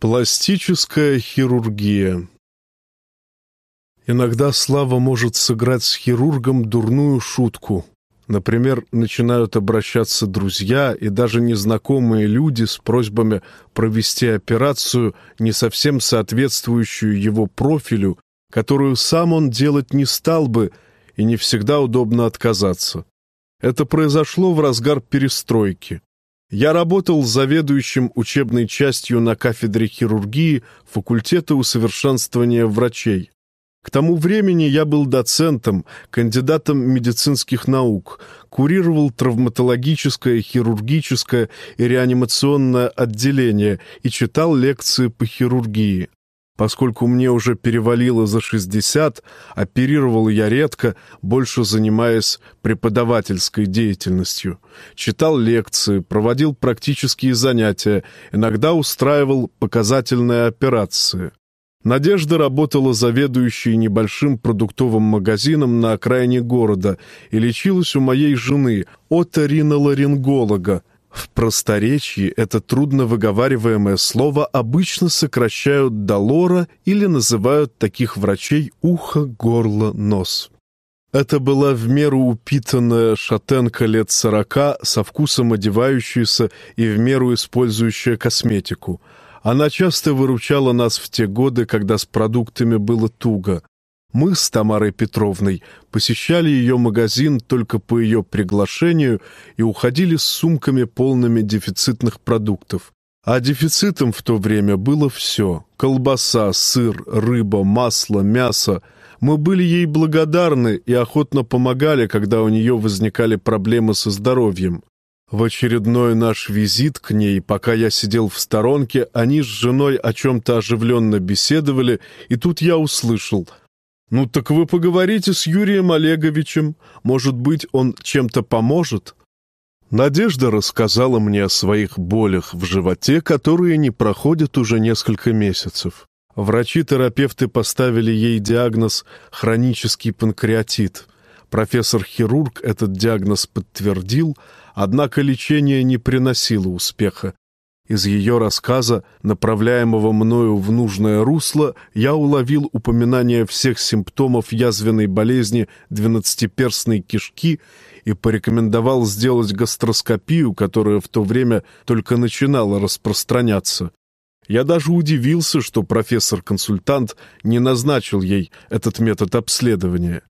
Пластическая хирургия Иногда Слава может сыграть с хирургом дурную шутку. Например, начинают обращаться друзья и даже незнакомые люди с просьбами провести операцию, не совсем соответствующую его профилю, которую сам он делать не стал бы, и не всегда удобно отказаться. Это произошло в разгар перестройки. Я работал заведующим учебной частью на кафедре хирургии факультета усовершенствования врачей. К тому времени я был доцентом, кандидатом медицинских наук, курировал травматологическое, хирургическое и реанимационное отделение и читал лекции по хирургии. Поскольку мне уже перевалило за 60, оперировал я редко, больше занимаясь преподавательской деятельностью. Читал лекции, проводил практические занятия, иногда устраивал показательные операции. Надежда работала заведующей небольшим продуктовым магазином на окраине города и лечилась у моей жены, оториноларинголога, в просторечии это трудно выговариваемое слово обычно сокращают до лора или называют таких врачей ухо, горло, нос. Это была в меру упитанная шатенка лет сорока, со вкусом одевающаяся и в меру использующая косметику. Она часто выручала нас в те годы, когда с продуктами было туго. Мы с Тамарой Петровной посещали ее магазин только по ее приглашению и уходили с сумками, полными дефицитных продуктов. А дефицитом в то время было все — колбаса, сыр, рыба, масло, мясо. Мы были ей благодарны и охотно помогали, когда у нее возникали проблемы со здоровьем. В очередной наш визит к ней, пока я сидел в сторонке, они с женой о чем-то оживленно беседовали, и тут я услышал — «Ну так вы поговорите с Юрием Олеговичем. Может быть, он чем-то поможет?» Надежда рассказала мне о своих болях в животе, которые не проходят уже несколько месяцев. Врачи-терапевты поставили ей диагноз «хронический панкреатит». Профессор-хирург этот диагноз подтвердил, однако лечение не приносило успеха. Из ее рассказа, направляемого мною в нужное русло, я уловил упоминание всех симптомов язвенной болезни двенадцатиперстной кишки и порекомендовал сделать гастроскопию, которая в то время только начинала распространяться. Я даже удивился, что профессор-консультант не назначил ей этот метод обследования.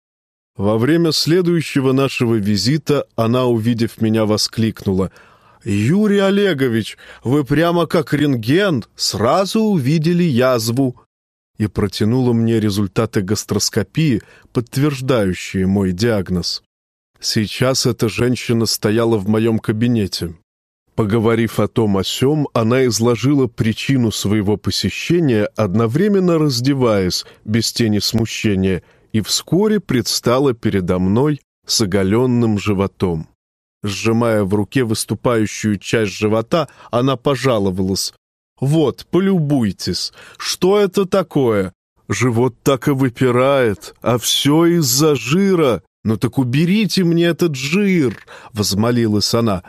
Во время следующего нашего визита она, увидев меня, воскликнула — «Юрий Олегович, вы прямо как рентген сразу увидели язву!» и протянула мне результаты гастроскопии, подтверждающие мой диагноз. Сейчас эта женщина стояла в моем кабинете. Поговорив о том о сём, она изложила причину своего посещения, одновременно раздеваясь, без тени смущения, и вскоре предстала передо мной с оголенным животом. Сжимая в руке выступающую часть живота, она пожаловалась. «Вот, полюбуйтесь, что это такое? Живот так и выпирает, а все из-за жира. Ну так уберите мне этот жир!» — возмолилась она.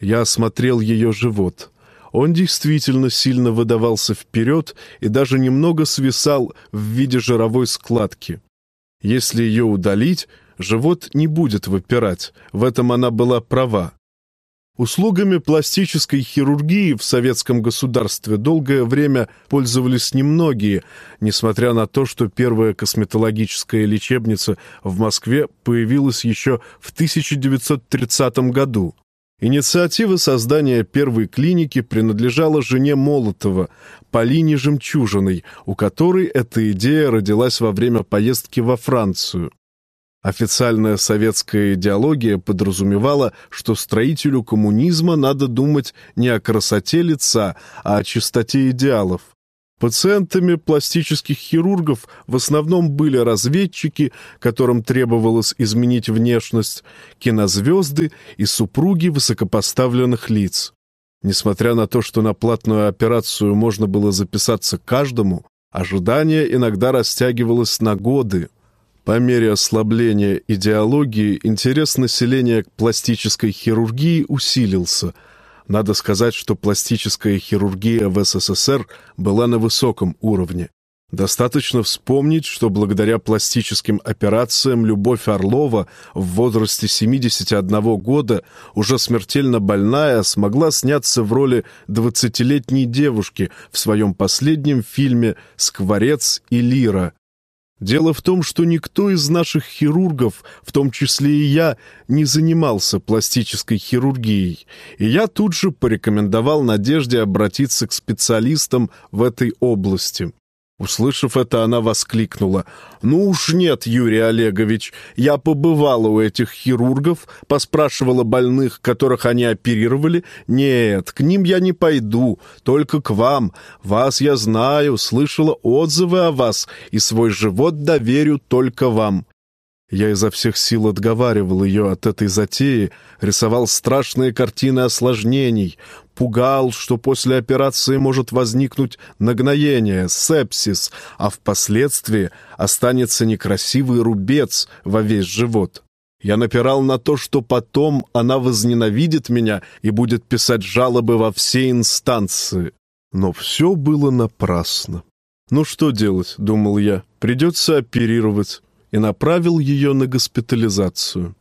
Я осмотрел ее живот. Он действительно сильно выдавался вперед и даже немного свисал в виде жировой складки. Если ее удалить, живот не будет выпирать, в этом она была права. Услугами пластической хирургии в советском государстве долгое время пользовались немногие, несмотря на то, что первая косметологическая лечебница в Москве появилась еще в 1930 году. Инициатива создания первой клиники принадлежала жене Молотова, Полине Жемчужиной, у которой эта идея родилась во время поездки во Францию. Официальная советская идеология подразумевала, что строителю коммунизма надо думать не о красоте лица, а о чистоте идеалов. Пациентами пластических хирургов в основном были разведчики, которым требовалось изменить внешность, кинозвезды и супруги высокопоставленных лиц. Несмотря на то, что на платную операцию можно было записаться каждому, ожидание иногда растягивалось на годы. По мере ослабления идеологии интерес населения к пластической хирургии усилился. Надо сказать, что пластическая хирургия в СССР была на высоком уровне. Достаточно вспомнить, что благодаря пластическим операциям Любовь Орлова в возрасте 71 года, уже смертельно больная, смогла сняться в роли 20-летней девушки в своем последнем фильме «Скворец и лира». Дело в том, что никто из наших хирургов, в том числе и я, не занимался пластической хирургией, и я тут же порекомендовал Надежде обратиться к специалистам в этой области. Услышав это, она воскликнула. «Ну уж нет, Юрий Олегович, я побывала у этих хирургов, поспрашивала больных, которых они оперировали. Нет, к ним я не пойду, только к вам. Вас я знаю, слышала отзывы о вас, и свой живот доверю только вам. Я изо всех сил отговаривал ее от этой затеи, рисовал страшные картины осложнений, пугал, что после операции может возникнуть нагноение, сепсис, а впоследствии останется некрасивый рубец во весь живот. Я напирал на то, что потом она возненавидит меня и будет писать жалобы во все инстанции. Но все было напрасно. «Ну что делать?» — думал я. «Придется оперировать» и направил ее на госпитализацию.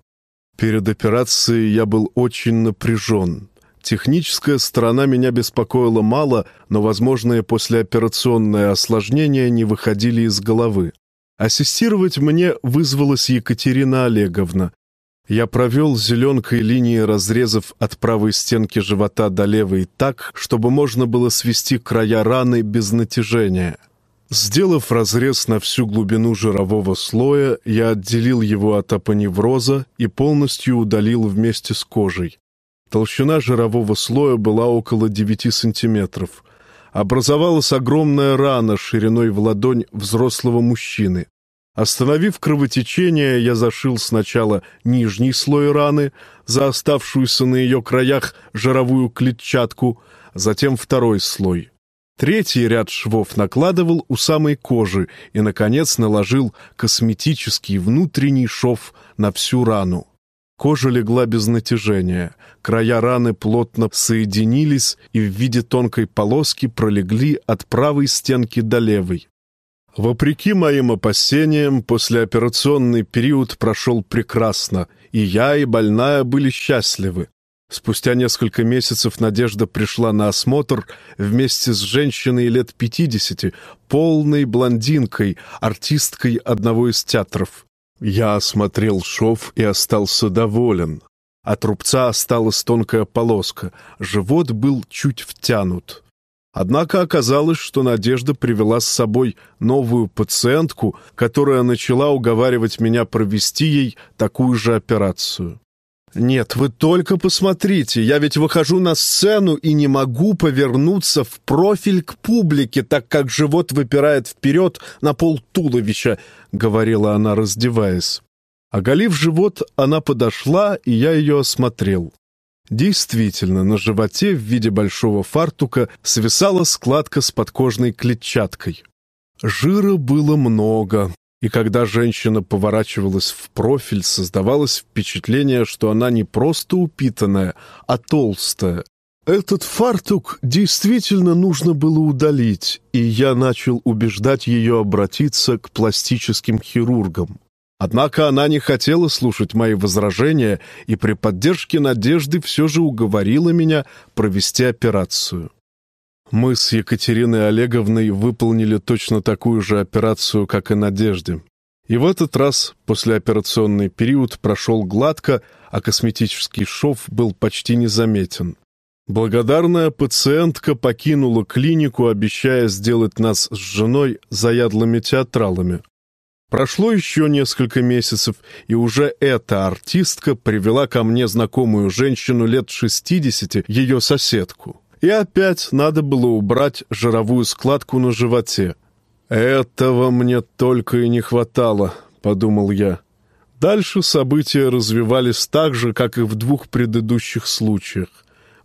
Перед операцией я был очень напряжен. Техническая сторона меня беспокоила мало, но возможные послеоперационные осложнения не выходили из головы. Ассистировать мне вызвалась Екатерина Олеговна. Я провел зеленкой линии разрезов от правой стенки живота до левой так, чтобы можно было свести края раны без натяжения. Сделав разрез на всю глубину жирового слоя, я отделил его от апоневроза и полностью удалил вместе с кожей. Толщина жирового слоя была около 9 сантиметров. Образовалась огромная рана шириной в ладонь взрослого мужчины. Остановив кровотечение, я зашил сначала нижний слой раны, за оставшуюся на ее краях жировую клетчатку, затем второй слой — Третий ряд швов накладывал у самой кожи и, наконец, наложил косметический внутренний шов на всю рану. Кожа легла без натяжения, края раны плотно соединились и в виде тонкой полоски пролегли от правой стенки до левой. Вопреки моим опасениям, послеоперационный период прошел прекрасно, и я, и больная были счастливы. Спустя несколько месяцев Надежда пришла на осмотр вместе с женщиной лет пятидесяти, полной блондинкой, артисткой одного из театров. Я осмотрел шов и остался доволен. От рубца осталась тонкая полоска, живот был чуть втянут. Однако оказалось, что Надежда привела с собой новую пациентку, которая начала уговаривать меня провести ей такую же операцию. «Нет, вы только посмотрите, я ведь выхожу на сцену и не могу повернуться в профиль к публике, так как живот выпирает вперед на пол туловища», — говорила она, раздеваясь. Оголив живот, она подошла, и я ее осмотрел. Действительно, на животе в виде большого фартука свисала складка с подкожной клетчаткой. Жира было много, и когда женщина поворачивалась в профиль, создавалось впечатление, что она не просто упитанная, а толстая. Этот фартук действительно нужно было удалить, и я начал убеждать ее обратиться к пластическим хирургам. Однако она не хотела слушать мои возражения и при поддержке Надежды все же уговорила меня провести операцию. Мы с Екатериной Олеговной выполнили точно такую же операцию, как и Надежде. И в этот раз послеоперационный период прошел гладко, а косметический шов был почти незаметен. Благодарная пациентка покинула клинику, обещая сделать нас с женой заядлыми театралами. Прошло еще несколько месяцев, и уже эта артистка привела ко мне знакомую женщину лет 60, ее соседку. И опять надо было убрать жировую складку на животе. «Этого мне только и не хватало», — подумал я. Дальше события развивались так же, как и в двух предыдущих случаях.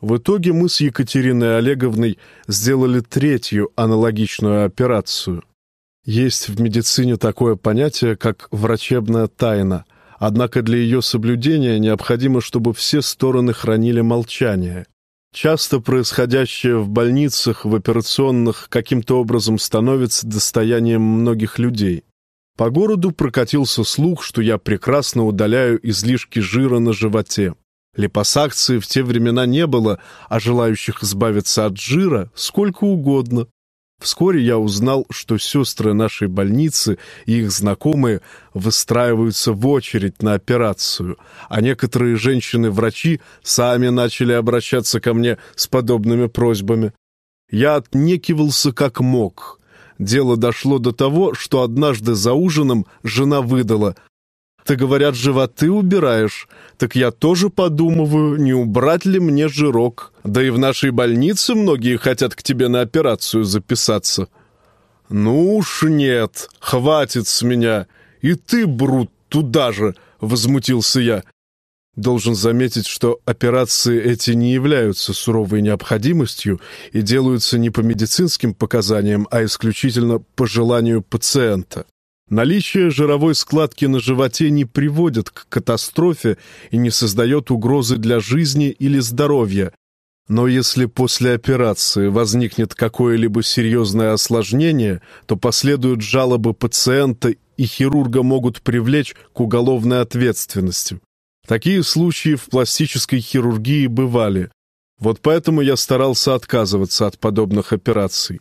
В итоге мы с Екатериной Олеговной сделали третью аналогичную операцию. Есть в медицине такое понятие, как врачебная тайна, однако для ее соблюдения необходимо, чтобы все стороны хранили молчание. Часто происходящее в больницах, в операционных каким-то образом становится достоянием многих людей. По городу прокатился слух, что я прекрасно удаляю излишки жира на животе. Липосакции в те времена не было, а желающих избавиться от жира сколько угодно. Вскоре я узнал, что сестры нашей больницы и их знакомые выстраиваются в очередь на операцию, а некоторые женщины-врачи сами начали обращаться ко мне с подобными просьбами. Я отнекивался как мог. Дело дошло до того, что однажды за ужином жена выдала ты, говорят, животы убираешь. Так я тоже подумываю, не убрать ли мне жирок. Да и в нашей больнице многие хотят к тебе на операцию записаться. Ну уж нет, хватит с меня. И ты, Брут, туда же, возмутился я. Должен заметить, что операции эти не являются суровой необходимостью и делаются не по медицинским показаниям, а исключительно по желанию пациента. Наличие жировой складки на животе не приводит к катастрофе и не создает угрозы для жизни или здоровья. Но если после операции возникнет какое-либо серьезное осложнение, то последуют жалобы пациента и хирурга могут привлечь к уголовной ответственности. Такие случаи в пластической хирургии бывали. Вот поэтому я старался отказываться от подобных операций.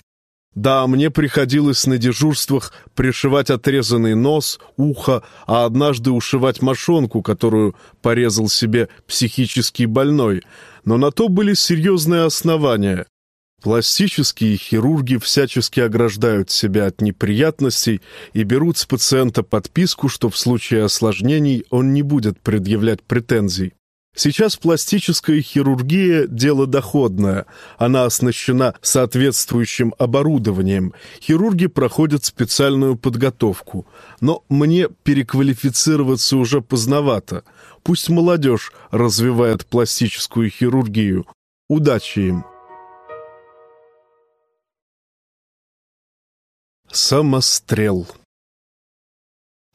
Да, мне приходилось на дежурствах пришивать отрезанный нос, ухо, а однажды ушивать мошонку, которую порезал себе психически больной. Но на то были серьезные основания. Пластические хирурги всячески ограждают себя от неприятностей и берут с пациента подписку, что в случае осложнений он не будет предъявлять претензий. Сейчас пластическая хирургия – дело доходное. Она оснащена соответствующим оборудованием. Хирурги проходят специальную подготовку. Но мне переквалифицироваться уже поздновато. Пусть молодежь развивает пластическую хирургию. Удачи им! Самострел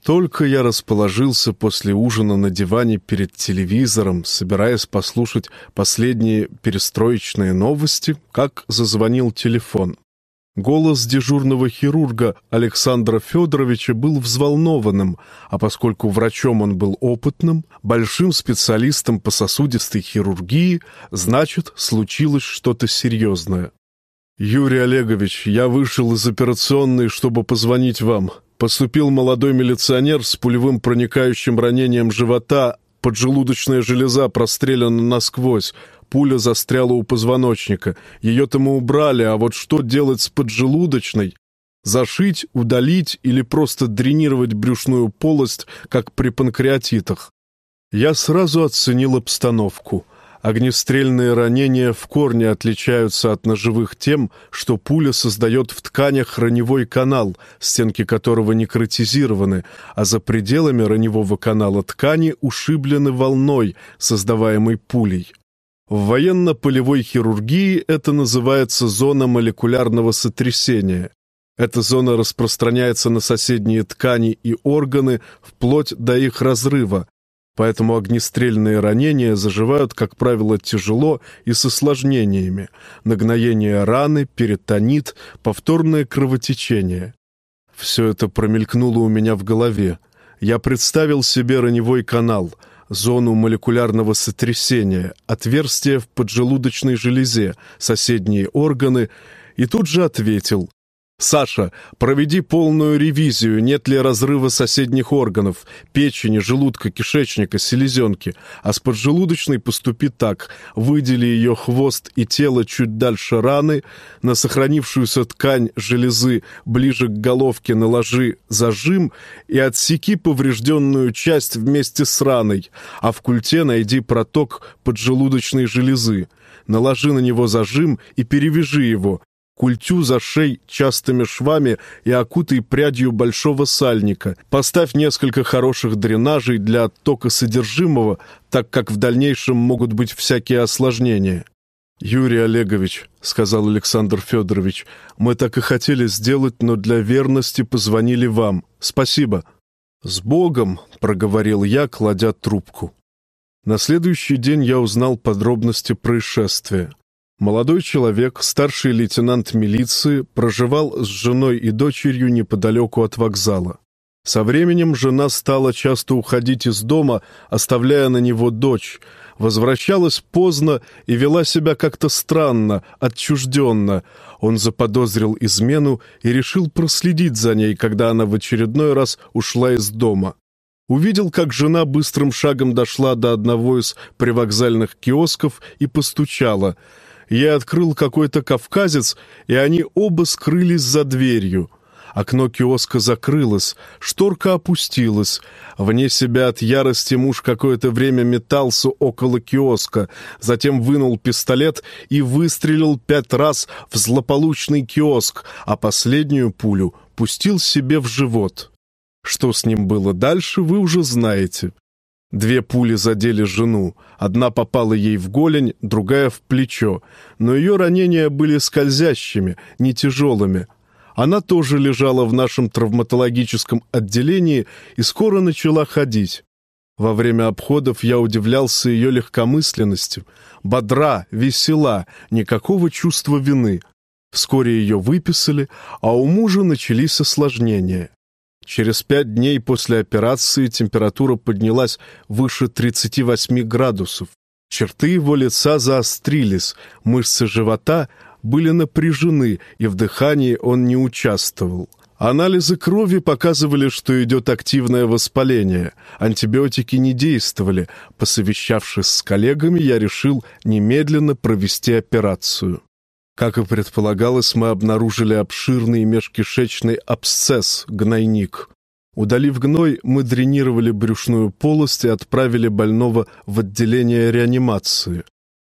только я расположился после ужина на диване перед телевизором, собираясь послушать последние перестроечные новости, как зазвонил телефон. Голос дежурного хирурга Александра Федоровича был взволнованным, а поскольку врачом он был опытным, большим специалистом по сосудистой хирургии, значит, случилось что-то серьезное. «Юрий Олегович, я вышел из операционной, чтобы позвонить вам поступил молодой милиционер с пулевым проникающим ранением живота, поджелудочная железа прострелена насквозь, пуля застряла у позвоночника. Ее-то мы убрали, а вот что делать с поджелудочной? Зашить, удалить или просто дренировать брюшную полость, как при панкреатитах? Я сразу оценил обстановку — Огнестрельные ранения в корне отличаются от ножевых тем, что пуля создает в тканях раневой канал, стенки которого некротизированы, а за пределами раневого канала ткани ушиблены волной, создаваемой пулей. В военно-полевой хирургии это называется зона молекулярного сотрясения. Эта зона распространяется на соседние ткани и органы вплоть до их разрыва, Поэтому огнестрельные ранения заживают, как правило, тяжело и с осложнениями. Нагноение раны, перитонит, повторное кровотечение. Все это промелькнуло у меня в голове. Я представил себе раневой канал, зону молекулярного сотрясения, отверстие в поджелудочной железе, соседние органы, и тут же ответил «Саша, проведи полную ревизию, нет ли разрыва соседних органов, печени, желудка, кишечника, селезенки, а с поджелудочной поступи так, выдели ее хвост и тело чуть дальше раны, на сохранившуюся ткань железы ближе к головке наложи зажим и отсеки поврежденную часть вместе с раной, а в культе найди проток поджелудочной железы, наложи на него зажим и перевяжи его, культю за шей частыми швами и окутай прядью большого сальника. Поставь несколько хороших дренажей для оттока содержимого, так как в дальнейшем могут быть всякие осложнения. «Юрий Олегович», — сказал Александр Федорович, — «мы так и хотели сделать, но для верности позвонили вам. Спасибо». «С Богом», — проговорил я, кладя трубку. На следующий день я узнал подробности происшествия. Молодой человек, старший лейтенант милиции, проживал с женой и дочерью неподалеку от вокзала. Со временем жена стала часто уходить из дома, оставляя на него дочь, возвращалась поздно и вела себя как-то странно, отчужденно. Он заподозрил измену и решил проследить за ней, когда она в очередной раз ушла из дома. Увидел, как жена быстрым шагом дошла до одного из привокзальных киосков и постучала — я открыл какой-то кавказец, и они оба скрылись за дверью. Окно киоска закрылось, шторка опустилась. Вне себя от ярости муж какое-то время метался около киоска, затем вынул пистолет и выстрелил пять раз в злополучный киоск, а последнюю пулю пустил себе в живот. Что с ним было дальше, вы уже знаете. Две пули задели жену. Одна попала ей в голень, другая в плечо. Но ее ранения были скользящими, не тяжелыми. Она тоже лежала в нашем травматологическом отделении и скоро начала ходить. Во время обходов я удивлялся ее легкомысленности. Бодра, весела, никакого чувства вины. Вскоре ее выписали, а у мужа начались осложнения. Через пять дней после операции температура поднялась выше 38 градусов. Черты его лица заострились, мышцы живота были напряжены, и в дыхании он не участвовал. Анализы крови показывали, что идет активное воспаление. Антибиотики не действовали. Посовещавшись с коллегами, я решил немедленно провести операцию. Как и предполагалось, мы обнаружили обширный межкишечный абсцесс, гнойник. Удалив гной, мы дренировали брюшную полость и отправили больного в отделение реанимации.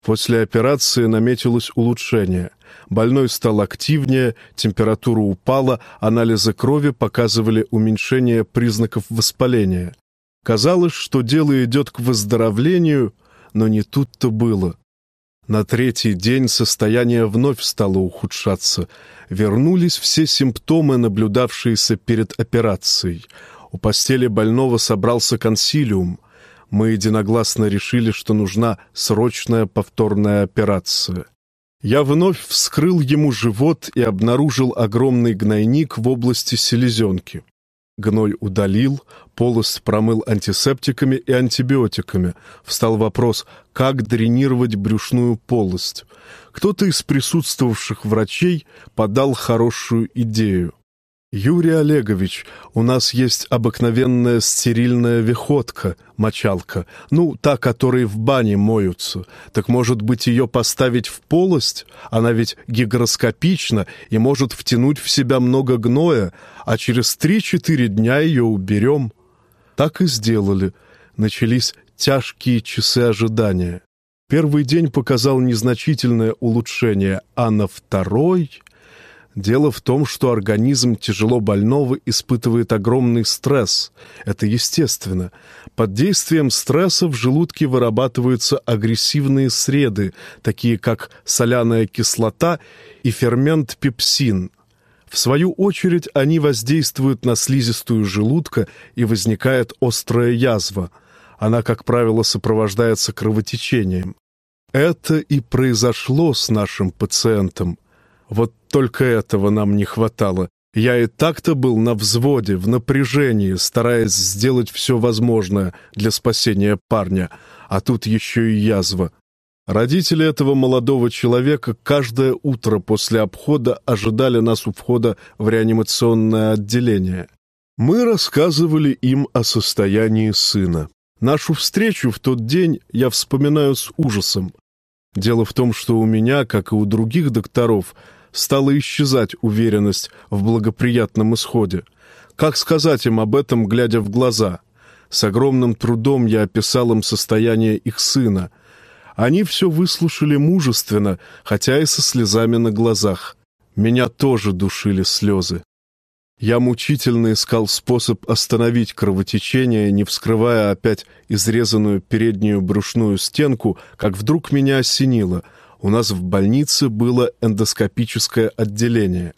После операции наметилось улучшение. Больной стал активнее, температура упала, анализы крови показывали уменьшение признаков воспаления. Казалось, что дело идет к выздоровлению, но не тут-то было. На третий день состояние вновь стало ухудшаться. Вернулись все симптомы, наблюдавшиеся перед операцией. У постели больного собрался консилиум. Мы единогласно решили, что нужна срочная повторная операция. Я вновь вскрыл ему живот и обнаружил огромный гнойник в области селезенки. Гной удалил, полость промыл антисептиками и антибиотиками. Встал вопрос, как дренировать брюшную полость. Кто-то из присутствовавших врачей подал хорошую идею. «Юрий Олегович, у нас есть обыкновенная стерильная виходка, мочалка, ну, та, которой в бане моются. Так, может быть, ее поставить в полость? Она ведь гигроскопична и может втянуть в себя много гноя, а через три-четыре дня ее уберем». Так и сделали. Начались тяжкие часы ожидания. Первый день показал незначительное улучшение, а на второй... Дело в том, что организм тяжело больного испытывает огромный стресс. Это естественно. Под действием стресса в желудке вырабатываются агрессивные среды, такие как соляная кислота и фермент пепсин. В свою очередь они воздействуют на слизистую желудка и возникает острая язва. Она, как правило, сопровождается кровотечением. Это и произошло с нашим пациентом. Вот только этого нам не хватало. Я и так-то был на взводе, в напряжении, стараясь сделать все возможное для спасения парня, а тут еще и язва. Родители этого молодого человека каждое утро после обхода ожидали нас у входа в реанимационное отделение. Мы рассказывали им о состоянии сына. Нашу встречу в тот день я вспоминаю с ужасом. Дело в том, что у меня, как и у других докторов, стала исчезать уверенность в благоприятном исходе. Как сказать им об этом, глядя в глаза? С огромным трудом я описал им состояние их сына. Они все выслушали мужественно, хотя и со слезами на глазах. Меня тоже душили слезы. Я мучительно искал способ остановить кровотечение, не вскрывая опять изрезанную переднюю брюшную стенку, как вдруг меня осенило — у нас в больнице было эндоскопическое отделение.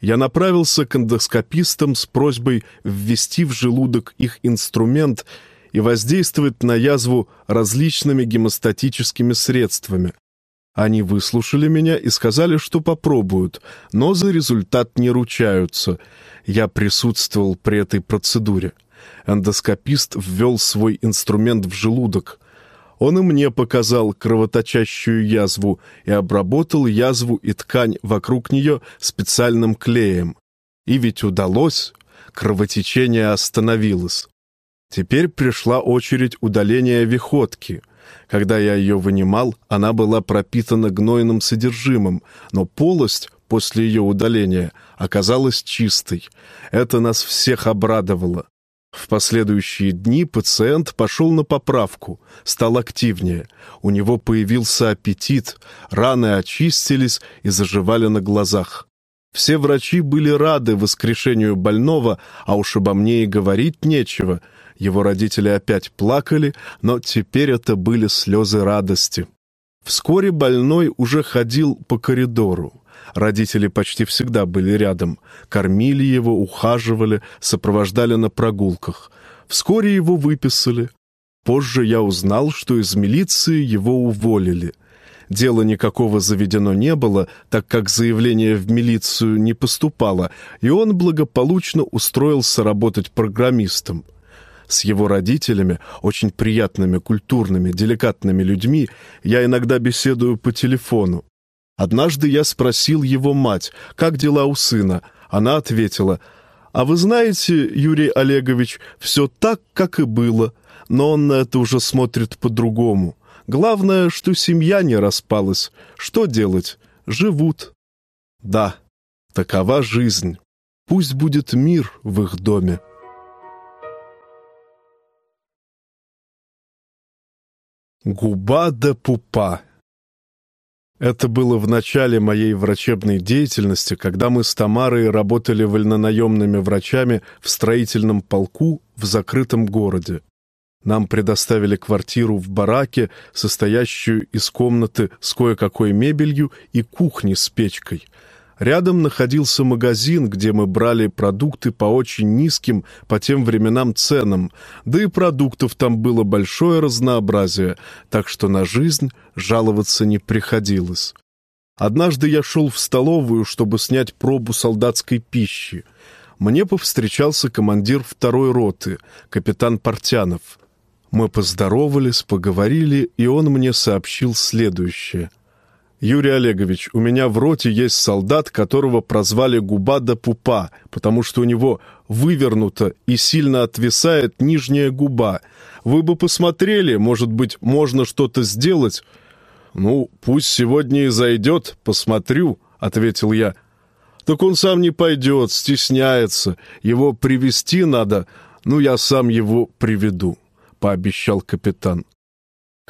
Я направился к эндоскопистам с просьбой ввести в желудок их инструмент и воздействовать на язву различными гемостатическими средствами. Они выслушали меня и сказали, что попробуют, но за результат не ручаются. Я присутствовал при этой процедуре. Эндоскопист ввел свой инструмент в желудок. Он и мне показал кровоточащую язву и обработал язву и ткань вокруг нее специальным клеем. И ведь удалось, кровотечение остановилось. Теперь пришла очередь удаления виходки. Когда я ее вынимал, она была пропитана гнойным содержимым, но полость после ее удаления оказалась чистой. Это нас всех обрадовало. В последующие дни пациент пошел на поправку, стал активнее. У него появился аппетит, раны очистились и заживали на глазах. Все врачи были рады воскрешению больного, а уж обо мне и говорить нечего. Его родители опять плакали, но теперь это были слезы радости. Вскоре больной уже ходил по коридору. Родители почти всегда были рядом, кормили его, ухаживали, сопровождали на прогулках. Вскоре его выписали. Позже я узнал, что из милиции его уволили. Дела никакого заведено не было, так как заявление в милицию не поступало, и он благополучно устроился работать программистом. С его родителями, очень приятными, культурными, деликатными людьми, я иногда беседую по телефону. Однажды я спросил его мать, как дела у сына. Она ответила, «А вы знаете, Юрий Олегович, все так, как и было, но он на это уже смотрит по-другому. Главное, что семья не распалась. Что делать? Живут». Да, такова жизнь. Пусть будет мир в их доме. Губа да пупа это было в начале моей врачебной деятельности, когда мы с Тамарой работали вольнонаемными врачами в строительном полку в закрытом городе. Нам предоставили квартиру в бараке, состоящую из комнаты с кое-какой мебелью и кухни с печкой — Рядом находился магазин, где мы брали продукты по очень низким по тем временам ценам, да и продуктов там было большое разнообразие, так что на жизнь жаловаться не приходилось. Однажды я шел в столовую, чтобы снять пробу солдатской пищи. Мне повстречался командир второй роты, капитан Портянов. Мы поздоровались, поговорили, и он мне сообщил следующее — «Юрий Олегович, у меня в роте есть солдат, которого прозвали Губа да Пупа, потому что у него вывернута и сильно отвисает нижняя губа. Вы бы посмотрели, может быть, можно что-то сделать?» «Ну, пусть сегодня и зайдет, посмотрю», — ответил я. «Так он сам не пойдет, стесняется. Его привести надо. Ну, я сам его приведу», — пообещал капитан.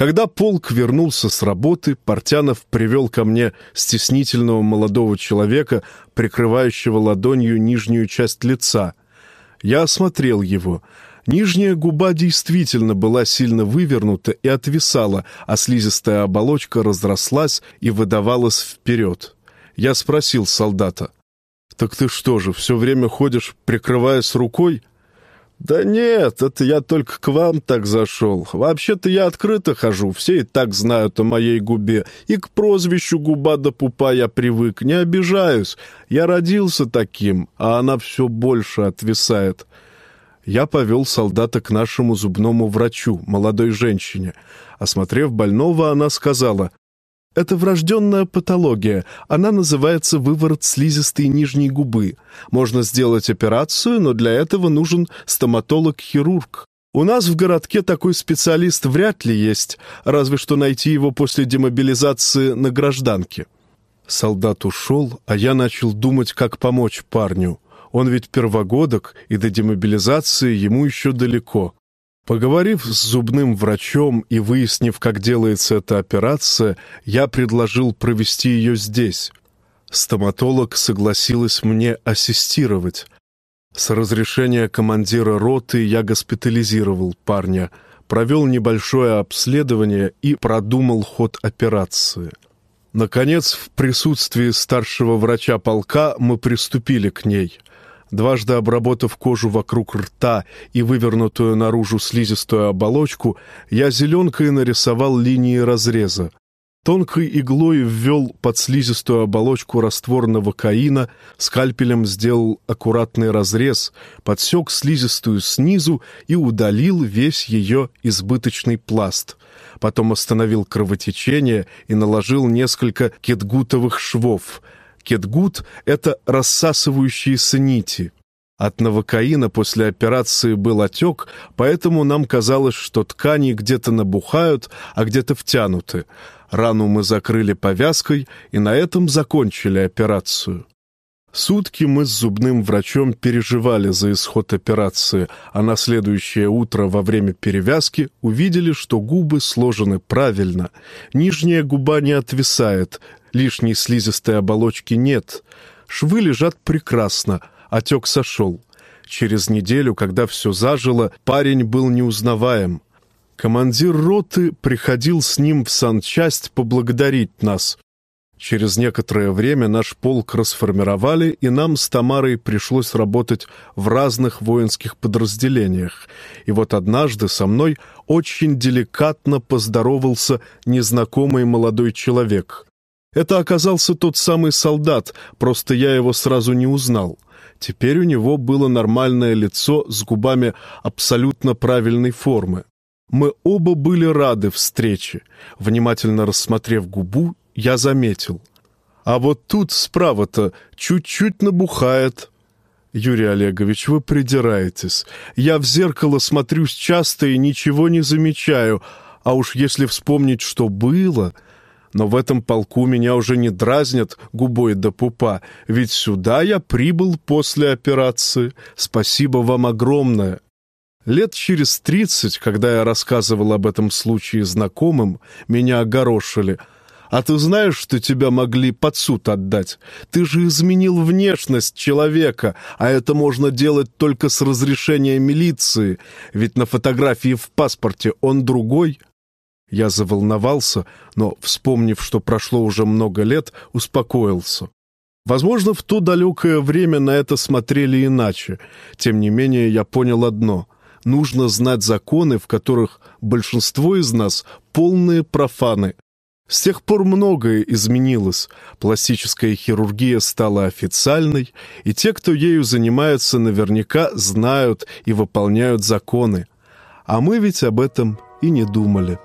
Когда полк вернулся с работы, Портянов привел ко мне стеснительного молодого человека, прикрывающего ладонью нижнюю часть лица. Я осмотрел его. Нижняя губа действительно была сильно вывернута и отвисала, а слизистая оболочка разрослась и выдавалась вперед. Я спросил солдата. «Так ты что же, все время ходишь, прикрываясь рукой?» «Да нет, это я только к вам так зашел. Вообще-то я открыто хожу, все и так знают о моей губе. И к прозвищу губа до пупа я привык, не обижаюсь. Я родился таким, а она все больше отвисает». Я повел солдата к нашему зубному врачу, молодой женщине. Осмотрев больного, она сказала, это врожденная патология. Она называется выворот слизистой нижней губы. Можно сделать операцию, но для этого нужен стоматолог-хирург. У нас в городке такой специалист вряд ли есть, разве что найти его после демобилизации на гражданке. Солдат ушел, а я начал думать, как помочь парню. Он ведь первогодок, и до демобилизации ему еще далеко. Поговорив с зубным врачом и выяснив, как делается эта операция, я предложил провести ее здесь. Стоматолог согласилась мне ассистировать. С разрешения командира роты я госпитализировал парня, провел небольшое обследование и продумал ход операции. Наконец, в присутствии старшего врача полка мы приступили к ней — Дважды обработав кожу вокруг рта и вывернутую наружу слизистую оболочку, я зеленкой нарисовал линии разреза. Тонкой иглой ввел под слизистую оболочку раствор новокаина, скальпелем сделал аккуратный разрез, подсек слизистую снизу и удалил весь ее избыточный пласт. Потом остановил кровотечение и наложил несколько кетгутовых швов. Кетгут — это рассасывающиеся нити — от новокаина после операции был отек, поэтому нам казалось, что ткани где-то набухают, а где-то втянуты. Рану мы закрыли повязкой и на этом закончили операцию. Сутки мы с зубным врачом переживали за исход операции, а на следующее утро во время перевязки увидели, что губы сложены правильно. Нижняя губа не отвисает, лишней слизистой оболочки нет. Швы лежат прекрасно — Отек сошел. Через неделю, когда все зажило, парень был неузнаваем. Командир роты приходил с ним в санчасть поблагодарить нас. Через некоторое время наш полк расформировали, и нам с Тамарой пришлось работать в разных воинских подразделениях. И вот однажды со мной очень деликатно поздоровался незнакомый молодой человек. Это оказался тот самый солдат, просто я его сразу не узнал. Теперь у него было нормальное лицо с губами абсолютно правильной формы. Мы оба были рады встрече. Внимательно рассмотрев губу, я заметил. А вот тут справа-то чуть-чуть набухает. Юрий Олегович, вы придираетесь. Я в зеркало смотрюсь часто и ничего не замечаю. А уж если вспомнить, что было но в этом полку меня уже не дразнят губой до пупа, ведь сюда я прибыл после операции. Спасибо вам огромное. Лет через тридцать, когда я рассказывал об этом случае знакомым, меня огорошили. А ты знаешь, что тебя могли под суд отдать? Ты же изменил внешность человека, а это можно делать только с разрешения милиции, ведь на фотографии в паспорте он другой». Я заволновался, но, вспомнив, что прошло уже много лет, успокоился. Возможно, в то далекое время на это смотрели иначе. Тем не менее, я понял одно — нужно знать законы, в которых большинство из нас — полные профаны. С тех пор многое изменилось. Пластическая хирургия стала официальной, и те, кто ею занимаются, наверняка знают и выполняют законы. А мы ведь об этом и не думали.